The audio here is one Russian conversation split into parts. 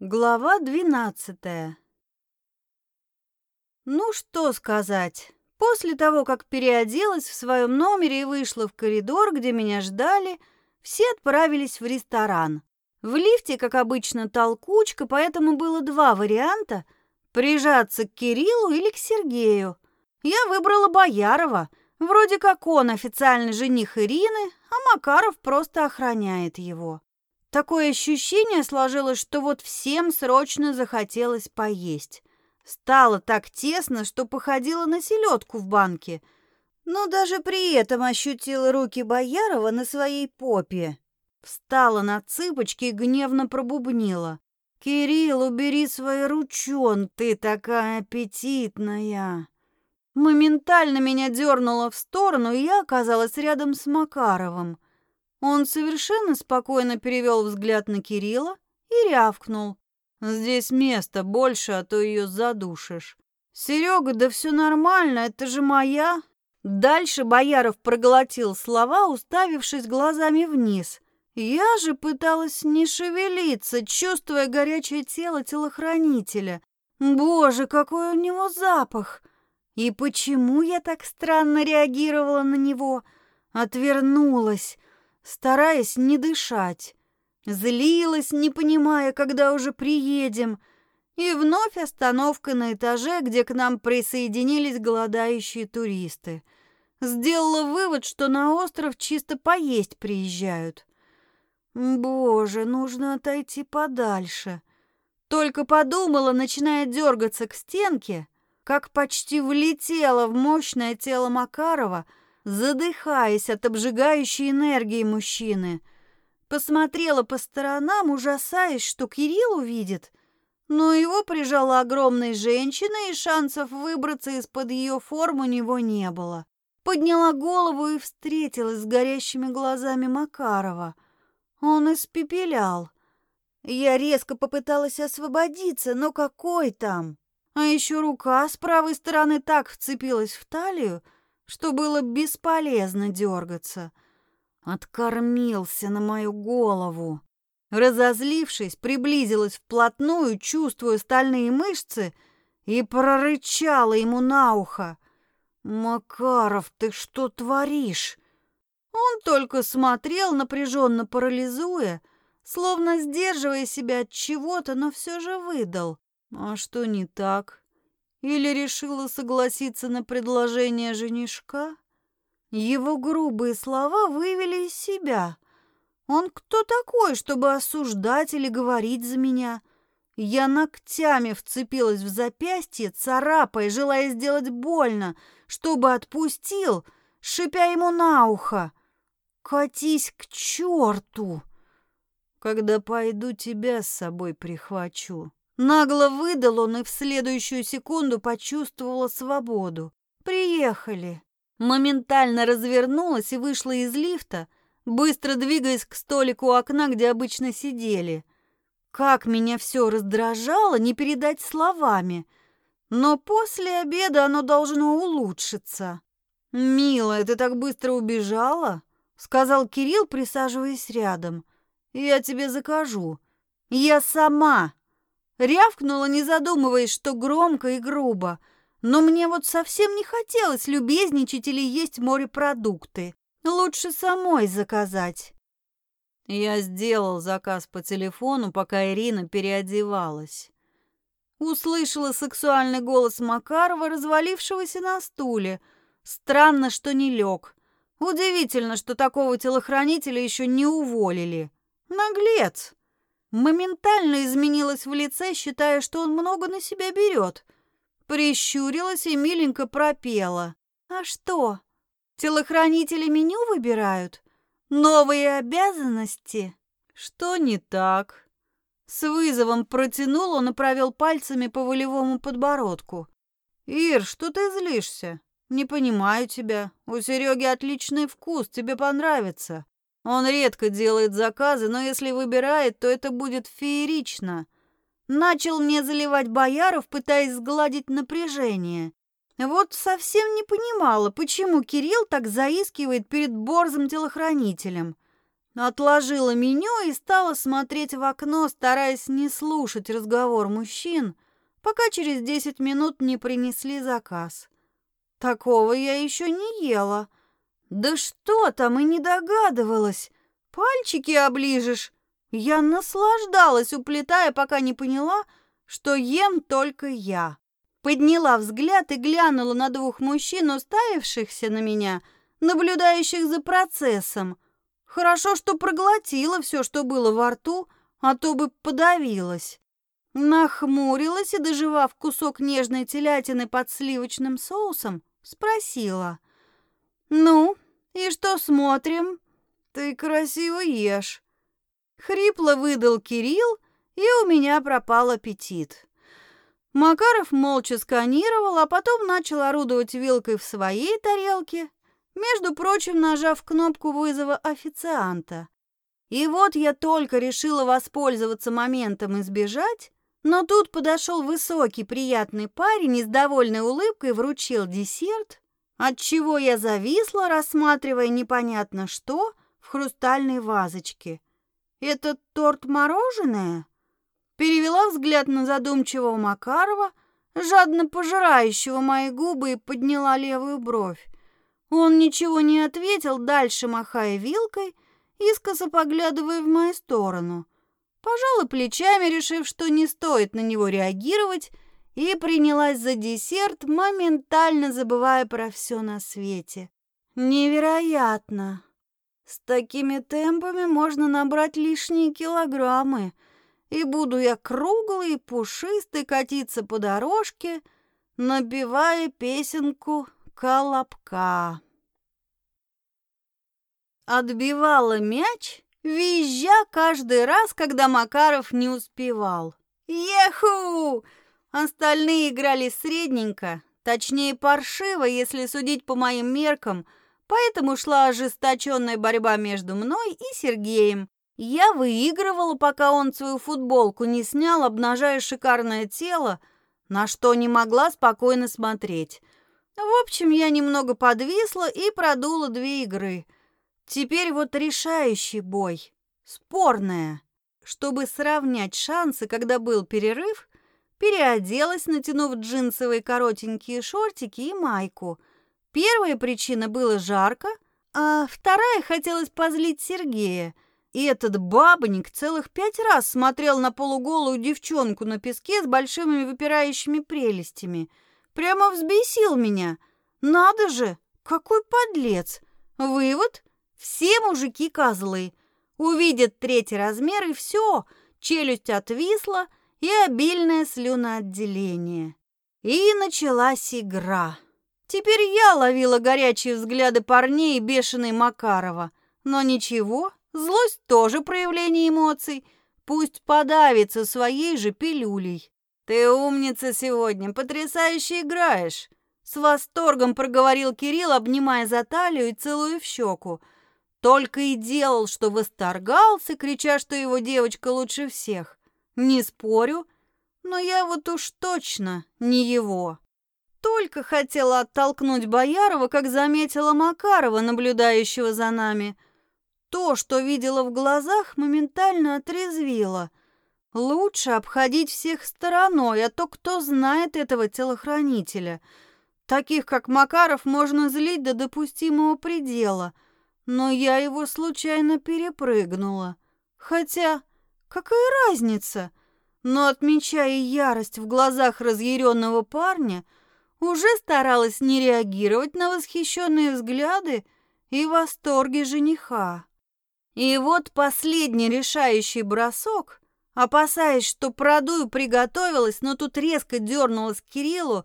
Глава двенадцатая. Ну что сказать. После того, как переоделась в своем номере и вышла в коридор, где меня ждали, все отправились в ресторан. В лифте, как обычно, толкучка, поэтому было два варианта – прижаться к Кириллу или к Сергею. Я выбрала Боярова. Вроде как он официальный жених Ирины, а Макаров просто охраняет его. Такое ощущение сложилось, что вот всем срочно захотелось поесть. Стало так тесно, что походило на селедку в банке. Но даже при этом ощутила руки Боярова на своей попе. Встала на цыпочки и гневно пробубнила. «Кирилл, убери свои ручон, ты такая аппетитная!» Моментально меня дернуло в сторону, и я оказалась рядом с Макаровым. Он совершенно спокойно перевел взгляд на Кирилла и рявкнул. «Здесь места больше, а то ее задушишь». «Серега, да все нормально, это же моя». Дальше Бояров проглотил слова, уставившись глазами вниз. Я же пыталась не шевелиться, чувствуя горячее тело телохранителя. Боже, какой у него запах! И почему я так странно реагировала на него? Отвернулась, стараясь не дышать. Злилась, не понимая, когда уже приедем. И вновь остановка на этаже, где к нам присоединились голодающие туристы. Сделала вывод, что на остров чисто поесть приезжают. Боже, нужно отойти подальше. Только подумала, начиная дергаться к стенке, как почти влетела в мощное тело Макарова — задыхаясь от обжигающей энергии мужчины. Посмотрела по сторонам, ужасаясь, что Кирилл увидит, но его прижала огромной женщиной, и шансов выбраться из-под ее форм у него не было. Подняла голову и встретилась с горящими глазами Макарова. Он испепелял. Я резко попыталась освободиться, но какой там? А еще рука с правой стороны так вцепилась в талию, что было бесполезно дергаться. Откормился на мою голову. Разозлившись, приблизилась вплотную, чувствуя стальные мышцы, и прорычала ему на ухо. «Макаров, ты что творишь?» Он только смотрел, напряженно парализуя, словно сдерживая себя от чего-то, но все же выдал. «А что не так?» Или решила согласиться на предложение женишка? Его грубые слова вывели из себя. Он кто такой, чтобы осуждать или говорить за меня? Я ногтями вцепилась в запястье, царапая, желая сделать больно, чтобы отпустил, шипя ему на ухо. «Катись к черту!» «Когда пойду, тебя с собой прихвачу», Нагло выдал он и в следующую секунду почувствовала свободу. «Приехали!» Моментально развернулась и вышла из лифта, быстро двигаясь к столику у окна, где обычно сидели. Как меня все раздражало, не передать словами. Но после обеда оно должно улучшиться. «Милая, ты так быстро убежала?» — сказал Кирилл, присаживаясь рядом. «Я тебе закажу». «Я сама!» Рявкнула, не задумываясь, что громко и грубо. Но мне вот совсем не хотелось любезничать или есть морепродукты. Лучше самой заказать. Я сделал заказ по телефону, пока Ирина переодевалась. Услышала сексуальный голос Макарова, развалившегося на стуле. Странно, что не лег. Удивительно, что такого телохранителя еще не уволили. Наглец! Моментально изменилась в лице, считая, что он много на себя берет. Прищурилась и миленько пропела. «А что, телохранители меню выбирают? Новые обязанности?» «Что не так?» С вызовом протянул он и провел пальцами по волевому подбородку. «Ир, что ты злишься? Не понимаю тебя. У Сереги отличный вкус, тебе понравится. Он редко делает заказы, но если выбирает, то это будет феерично. Начал мне заливать бояров, пытаясь сгладить напряжение. Вот совсем не понимала, почему Кирилл так заискивает перед борзым телохранителем. Отложила меню и стала смотреть в окно, стараясь не слушать разговор мужчин, пока через десять минут не принесли заказ. Такого я еще не ела. Да что там, и не догадывалась. Пальчики оближешь. Я наслаждалась, уплетая, пока не поняла, что ем только я. Подняла взгляд и глянула на двух мужчин, уставившихся на меня, наблюдающих за процессом. Хорошо, что проглотила все, что было во рту, а то бы подавилась. Нахмурилась и, доживав кусок нежной телятины под сливочным соусом, спросила. «Ну, и что смотрим?» «Ты красиво ешь». Хрипло выдал Кирилл, и у меня пропал аппетит. Макаров молча сканировал, а потом начал орудовать вилкой в своей тарелке, между прочим, нажав кнопку вызова официанта. И вот я только решила воспользоваться моментом и сбежать, но тут подошел высокий приятный парень и с довольной улыбкой вручил десерт, от чего я зависла, рассматривая непонятно что в хрустальной вазочке. «Это торт-мороженое?» Перевела взгляд на задумчивого Макарова, жадно пожирающего мои губы, и подняла левую бровь. Он ничего не ответил, дальше махая вилкой, искоса поглядывая в мою сторону. Пожала плечами, решив, что не стоит на него реагировать, и принялась за десерт, моментально забывая про все на свете. Невероятно! С такими темпами можно набрать лишние килограммы, и буду я круглый и пушистый катиться по дорожке, напевая песенку «Колобка». Отбивала мяч, визжа каждый раз, когда Макаров не успевал. Еху! Остальные играли средненько, точнее паршиво, если судить по моим меркам, поэтому шла ожесточенная борьба между мной и Сергеем. Я выигрывала, пока он свою футболку не снял, обнажая шикарное тело, на что не могла спокойно смотреть. В общем, я немного подвисла и продула две игры – Теперь вот решающий бой. Спорная. Чтобы сравнять шансы, когда был перерыв, переоделась, натянув джинсовые коротенькие шортики и майку. Первая причина было жарко, а вторая хотелось позлить Сергея. И этот бабник целых пять раз смотрел на полуголую девчонку на песке с большими выпирающими прелестями. Прямо взбесил меня. Надо же, какой подлец! Вывод все мужики козлы. Увидят третий размер, и все, челюсть отвисла и обильное слюноотделение. И началась игра. Теперь я ловила горячие взгляды парней и бешеный Макарова. Но ничего, злость тоже проявление эмоций. Пусть подавится своей же пилюлей. «Ты умница сегодня, потрясающе играешь!» С восторгом проговорил Кирилл, обнимая за талию и целуя в щеку. Только и делал, что восторгался, крича, что его девочка лучше всех. Не спорю, но я вот уж точно не его. Только хотела оттолкнуть Боярова, как заметила Макарова, наблюдающего за нами. То, что видела в глазах, моментально отрезвило. Лучше обходить всех стороной, а то кто знает этого телохранителя. Таких, как Макаров, можно злить до допустимого предела — но я его случайно перепрыгнула. Хотя, какая разница? Но, отмечая ярость в глазах разъяренного парня, уже старалась не реагировать на восхищенные взгляды и восторги жениха. И вот последний решающий бросок, опасаясь, что продую, приготовилась, но тут резко дернулась к Кириллу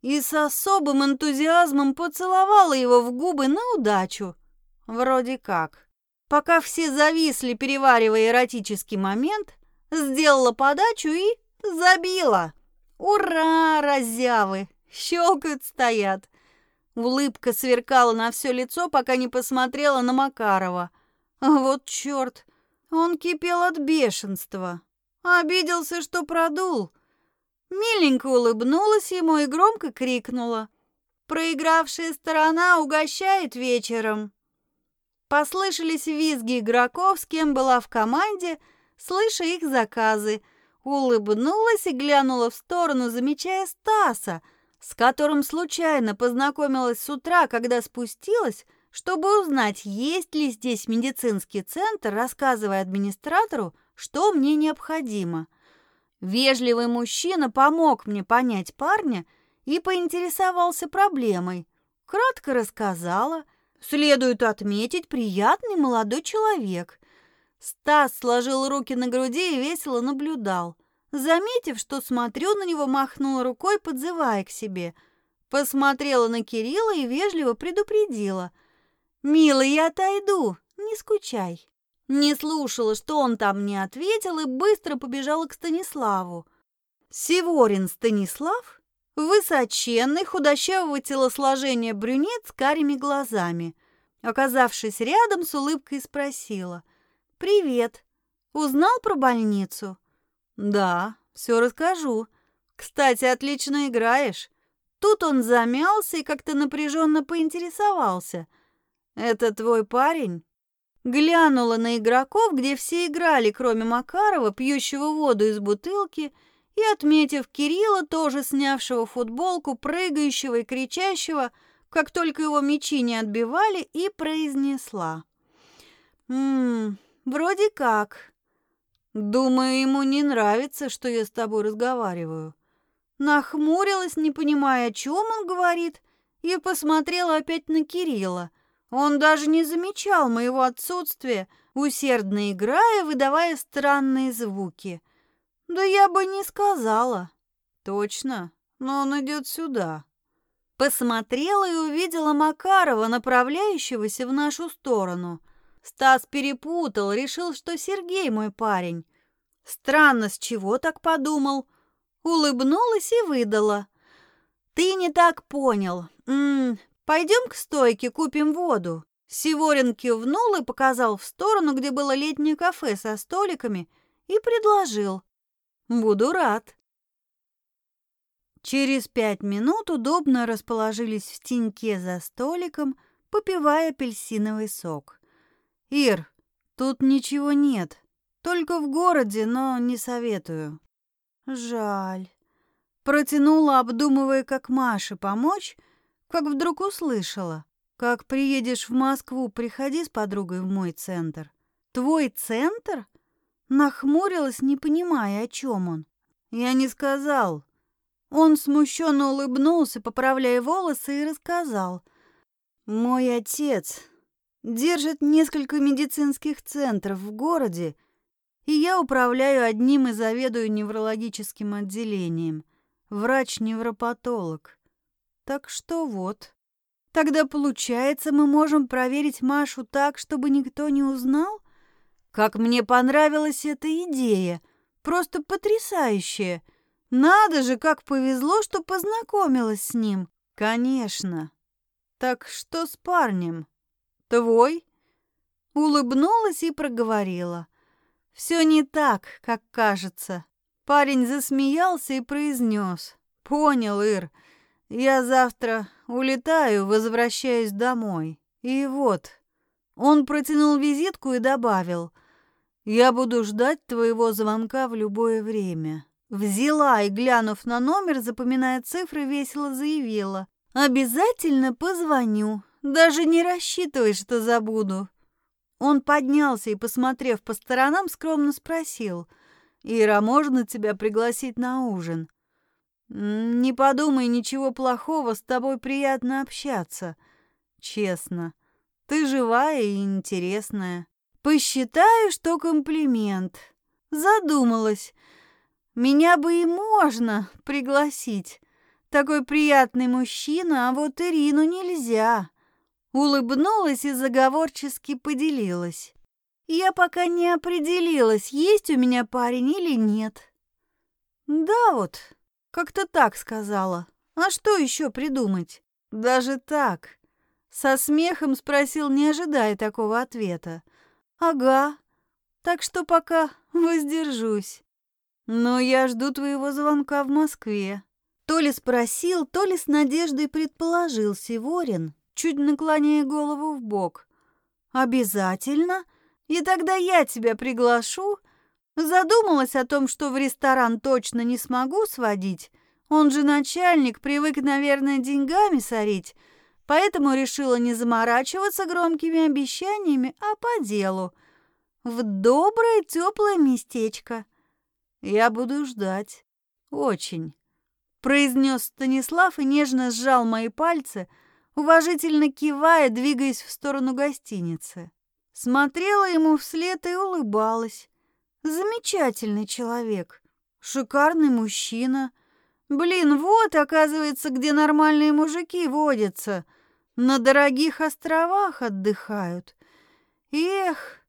и с особым энтузиазмом поцеловала его в губы на удачу. Вроде как. Пока все зависли, переваривая эротический момент, сделала подачу и забила. Ура, разявы! Щелкают, стоят. Улыбка сверкала на все лицо, пока не посмотрела на Макарова. Вот черт, он кипел от бешенства. Обиделся, что продул. Миленько улыбнулась ему и громко крикнула. Проигравшая сторона угощает вечером. Послышались визги игроков, с кем была в команде, слыша их заказы. Улыбнулась и глянула в сторону, замечая Стаса, с которым случайно познакомилась с утра, когда спустилась, чтобы узнать, есть ли здесь медицинский центр, рассказывая администратору, что мне необходимо. Вежливый мужчина помог мне понять парня и поинтересовался проблемой. Кратко рассказала. Следует отметить, приятный молодой человек. Стас сложил руки на груди и весело наблюдал. Заметив, что смотрю на него, махнула рукой, подзывая к себе. Посмотрела на Кирилла и вежливо предупредила. «Милый, я отойду, не скучай». Не слушала, что он там не ответил, и быстро побежала к Станиславу. Севорин Станислав Высоченный, худощавого телосложения брюнет с карими глазами. Оказавшись рядом, с улыбкой спросила. «Привет. Узнал про больницу?» «Да, все расскажу. Кстати, отлично играешь». Тут он замялся и как-то напряженно поинтересовался. «Это твой парень?» Глянула на игроков, где все играли, кроме Макарова, пьющего воду из бутылки, и, отметив Кирилла, тоже снявшего футболку, прыгающего и кричащего, как только его мечи не отбивали, и произнесла. «Ммм, вроде как. Думаю, ему не нравится, что я с тобой разговариваю». Нахмурилась, не понимая, о чем он говорит, и посмотрела опять на Кирилла. Он даже не замечал моего отсутствия, усердно играя, выдавая странные звуки – да я бы не сказала. Точно, но он идет сюда. Посмотрела и увидела Макарова, направляющегося в нашу сторону. Стас перепутал, решил, что Сергей мой парень. Странно, с чего так подумал. Улыбнулась и выдала. Ты не так понял. Пойдем к стойке, купим воду. Сиворин кивнул и показал в сторону, где было летнее кафе со столиками, и предложил. Буду рад. Через пять минут удобно расположились в теньке за столиком, попивая апельсиновый сок. «Ир, тут ничего нет, только в городе, но не советую». «Жаль». Протянула, обдумывая, как Маше помочь, как вдруг услышала. «Как приедешь в Москву, приходи с подругой в мой центр». «Твой центр?» Нахмурилась, не понимая, о чем он. Я не сказал. Он смущенно улыбнулся, поправляя волосы, и рассказал. Мой отец держит несколько медицинских центров в городе, и я управляю одним и заведую неврологическим отделением. Врач-невропатолог. Так что вот. Тогда, получается, мы можем проверить Машу так, чтобы никто не узнал? Как мне понравилась эта идея! Просто потрясающая! Надо же, как повезло, что познакомилась с ним! Конечно! Так что с парнем? Твой? Улыбнулась и проговорила. Все не так, как кажется. Парень засмеялся и произнес. Понял, Ир. Я завтра улетаю, возвращаюсь домой. И вот. Он протянул визитку и добавил — я буду ждать твоего звонка в любое время. Взяла и, глянув на номер, запоминая цифры, весело заявила. Обязательно позвоню. Даже не рассчитывай, что забуду. Он поднялся и, посмотрев по сторонам, скромно спросил. «Ира, можно тебя пригласить на ужин?» «Не подумай ничего плохого, с тобой приятно общаться. Честно. Ты живая и интересная». Посчитаю, что комплимент. Задумалась. Меня бы и можно пригласить. Такой приятный мужчина, а вот Ирину нельзя. Улыбнулась и заговорчески поделилась. Я пока не определилась, есть у меня парень или нет. Да вот, как-то так сказала. А что еще придумать? Даже так. Со смехом спросил, не ожидая такого ответа. Ага. Так что пока воздержусь. Но я жду твоего звонка в Москве. То ли спросил, то ли с надеждой предположил Сиворин, чуть наклоняя голову в бок. Обязательно. И тогда я тебя приглашу. Задумалась о том, что в ресторан точно не смогу сводить. Он же начальник, привык, наверное, деньгами сорить. Поэтому решила не заморачиваться громкими обещаниями, а по делу. В доброе теплое местечко. Я буду ждать. Очень. Произнес Станислав и нежно сжал мои пальцы, уважительно кивая, двигаясь в сторону гостиницы. Смотрела ему вслед и улыбалась. Замечательный человек, шикарный мужчина. Блин, вот, оказывается, где нормальные мужики водятся. На дорогих островах отдыхают. Эх,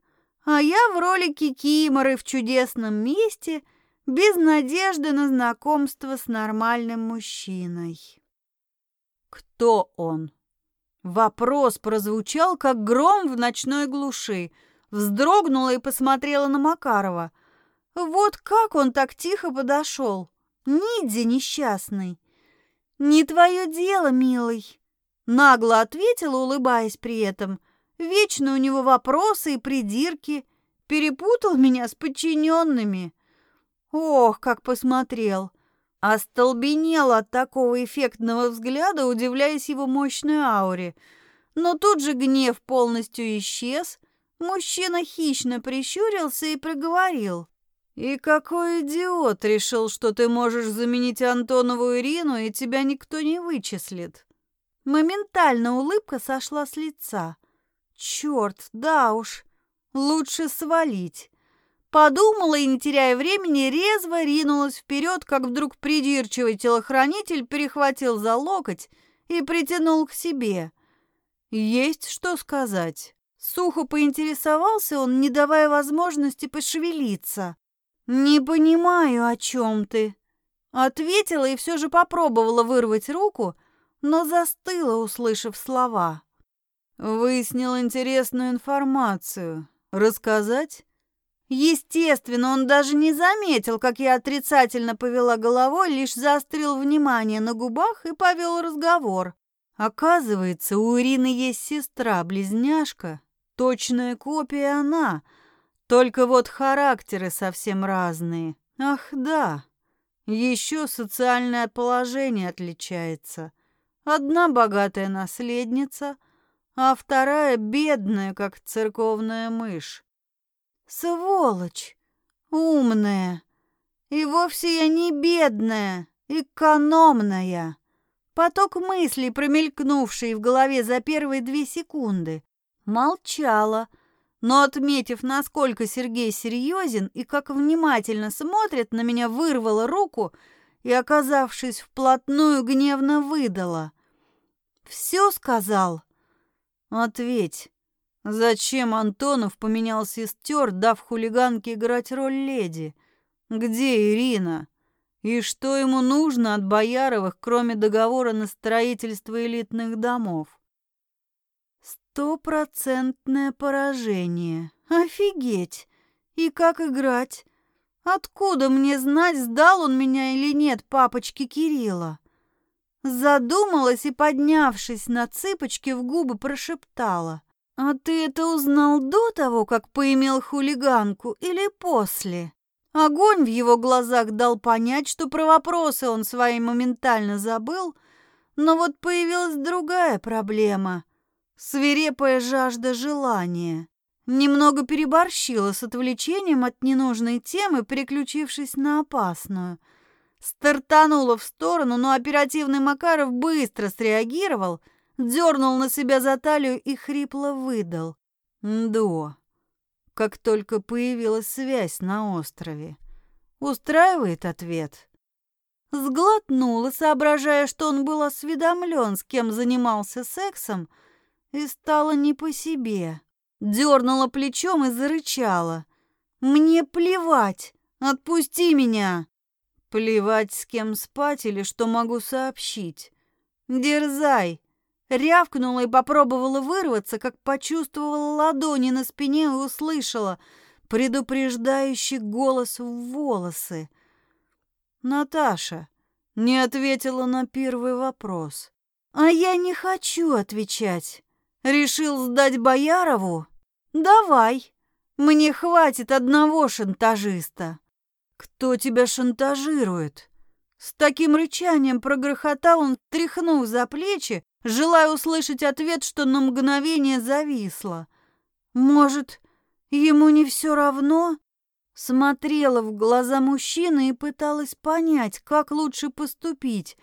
а я в роли кикиморы в чудесном месте, без надежды на знакомство с нормальным мужчиной. Кто он? Вопрос прозвучал, как гром в ночной глуши. Вздрогнула и посмотрела на Макарова. Вот как он так тихо подошел. Нидзи несчастный. «Не твое дело, милый», — нагло ответила, улыбаясь при этом. «Вечно у него вопросы и придирки. Перепутал меня с подчиненными». Ох, как посмотрел. Остолбенел от такого эффектного взгляда, удивляясь его мощной ауре. Но тут же гнев полностью исчез. Мужчина хищно прищурился и проговорил. «И какой идиот решил, что ты можешь заменить Антонову Ирину, и тебя никто не вычислит?» Моментально улыбка сошла с лица. «Черт, да уж, лучше свалить». Подумала и, не теряя времени, резво ринулась вперед, как вдруг придирчивый телохранитель перехватил за локоть и притянул к себе. Есть что сказать. Сухо поинтересовался он, не давая возможности пошевелиться. «Не понимаю, о чем ты», — ответила и все же попробовала вырвать руку, но застыла, услышав слова. «Выяснил интересную информацию. Рассказать?» Естественно, он даже не заметил, как я отрицательно повела головой, лишь заострил внимание на губах и повел разговор. Оказывается, у Ирины есть сестра-близняшка, точная копия она, только вот характеры совсем разные. Ах, да, еще социальное положение отличается. Одна богатая наследница, а вторая бедная, как церковная мышь. Сволочь! Умная! И вовсе я не бедная, экономная. Поток мыслей, промелькнувший в голове за первые две секунды. Молчала, но, отметив, насколько Сергей серьезен и как внимательно смотрит на меня, вырвала руку и, оказавшись вплотную, гневно выдала. «Все сказал?» «Ответь, Зачем Антонов поменял сестер, дав хулиганке играть роль леди? Где Ирина? И что ему нужно от Бояровых, кроме договора на строительство элитных домов? Стопроцентное поражение. Офигеть! И как играть? Откуда мне знать, сдал он меня или нет папочке Кирилла? Задумалась и, поднявшись на цыпочки, в губы прошептала. «А ты это узнал до того, как поимел хулиганку, или после?» Огонь в его глазах дал понять, что про вопросы он свои моментально забыл, но вот появилась другая проблема — свирепая жажда желания. Немного переборщила с отвлечением от ненужной темы, переключившись на опасную. Стартанула в сторону, но оперативный Макаров быстро среагировал — дернул на себя за талию и хрипло выдал. «До». Как только появилась связь на острове. Устраивает ответ? Сглотнула, соображая, что он был осведомлен, с кем занимался сексом, и стало не по себе. Дернула плечом и зарычала. «Мне плевать! Отпусти меня!» Плевать, с кем спать или что могу сообщить. Дерзай, Рявкнула и попробовала вырваться, как почувствовала ладони на спине и услышала предупреждающий голос в волосы. Наташа не ответила на первый вопрос. А я не хочу отвечать. Решил сдать Боярову Давай. Мне хватит одного шантажиста. Кто тебя шантажирует? С таким рычанием прогрохотал он, тряхнув за плечи, желая услышать ответ, что на мгновение зависло. Может, ему не все равно? Смотрела в глаза мужчины и пыталась понять, как лучше поступить.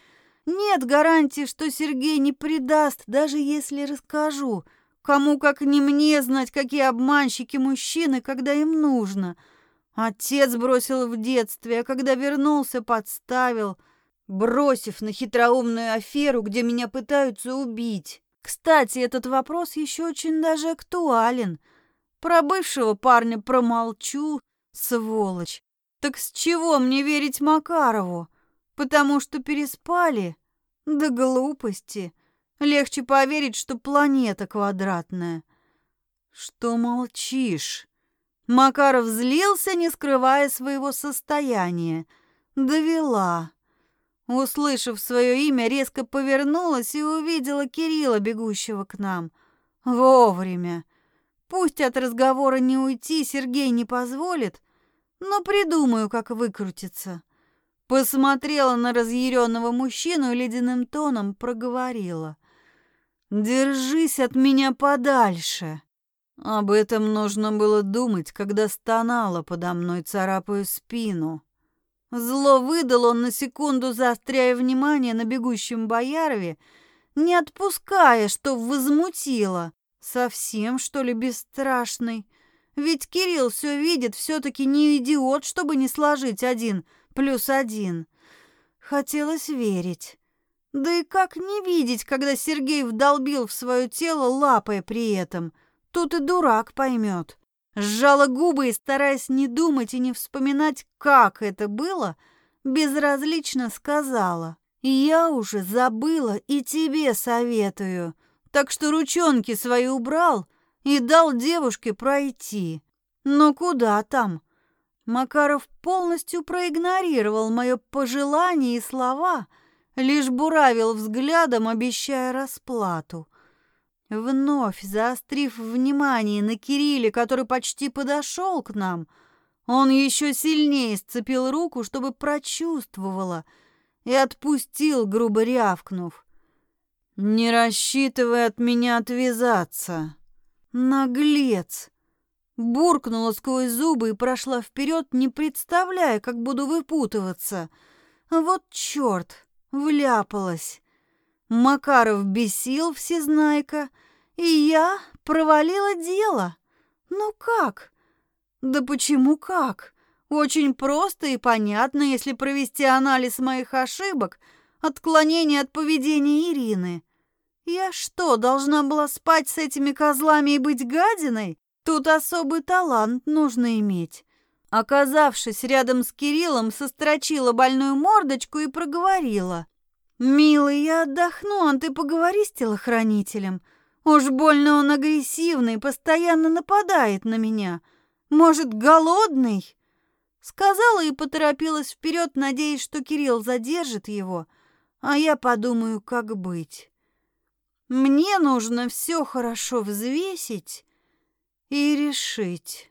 Нет гарантии, что Сергей не предаст, даже если расскажу. Кому, как не мне, знать, какие обманщики мужчины, когда им нужно. Отец бросил в детстве, а когда вернулся, подставил, бросив на хитроумную аферу, где меня пытаются убить. Кстати, этот вопрос еще очень даже актуален. Про бывшего парня промолчу, сволочь. Так с чего мне верить Макарову? Потому что переспали? Да глупости. Легче поверить, что планета квадратная. Что молчишь? Макаров злился, не скрывая своего состояния. Довела. Услышав свое имя, резко повернулась и увидела Кирилла, бегущего к нам. Вовремя. Пусть от разговора не уйти Сергей не позволит, но придумаю, как выкрутиться. Посмотрела на разъяренного мужчину и ледяным тоном проговорила. «Держись от меня подальше!» Об этом нужно было думать, когда стонала подо мной, царапаю спину. Зло выдал он на секунду, заостряя внимание на бегущем Боярове, не отпуская, что возмутило. Совсем, что ли, бесстрашный? Ведь Кирилл все видит, все-таки не идиот, чтобы не сложить один плюс один. Хотелось верить. Да и как не видеть, когда Сергей вдолбил в свое тело, лапой при этом? Тут и дурак поймет. Сжала губы и, стараясь не думать и не вспоминать, как это было, безразлично сказала. «Я уже забыла и тебе советую, так что ручонки свои убрал и дал девушке пройти. Но куда там? Макаров полностью проигнорировал мое пожелание и слова, лишь буравил взглядом, обещая расплату. Вновь заострив внимание на Кирилле, который почти подошел к нам, он еще сильнее сцепил руку, чтобы прочувствовала, и отпустил, грубо рявкнув. «Не рассчитывай от меня отвязаться!» «Наглец!» Буркнула сквозь зубы и прошла вперед, не представляя, как буду выпутываться. Вот черт, вляпалась. Макаров бесил всезнайка, и я провалила дело. Ну как? Да почему как? Очень просто и понятно, если провести анализ моих ошибок, отклонений от поведения Ирины. Я что, должна была спать с этими козлами и быть гадиной? Тут особый талант нужно иметь. Оказавшись рядом с Кириллом, сострочила больную мордочку и проговорила. «Милый, я отдохну, а ты поговори с телохранителем. Уж больно он агрессивный, постоянно нападает на меня. Может, голодный?» Сказала и поторопилась вперед, надеясь, что Кирилл задержит его, а я подумаю, как быть. Мне нужно все хорошо взвесить и решить.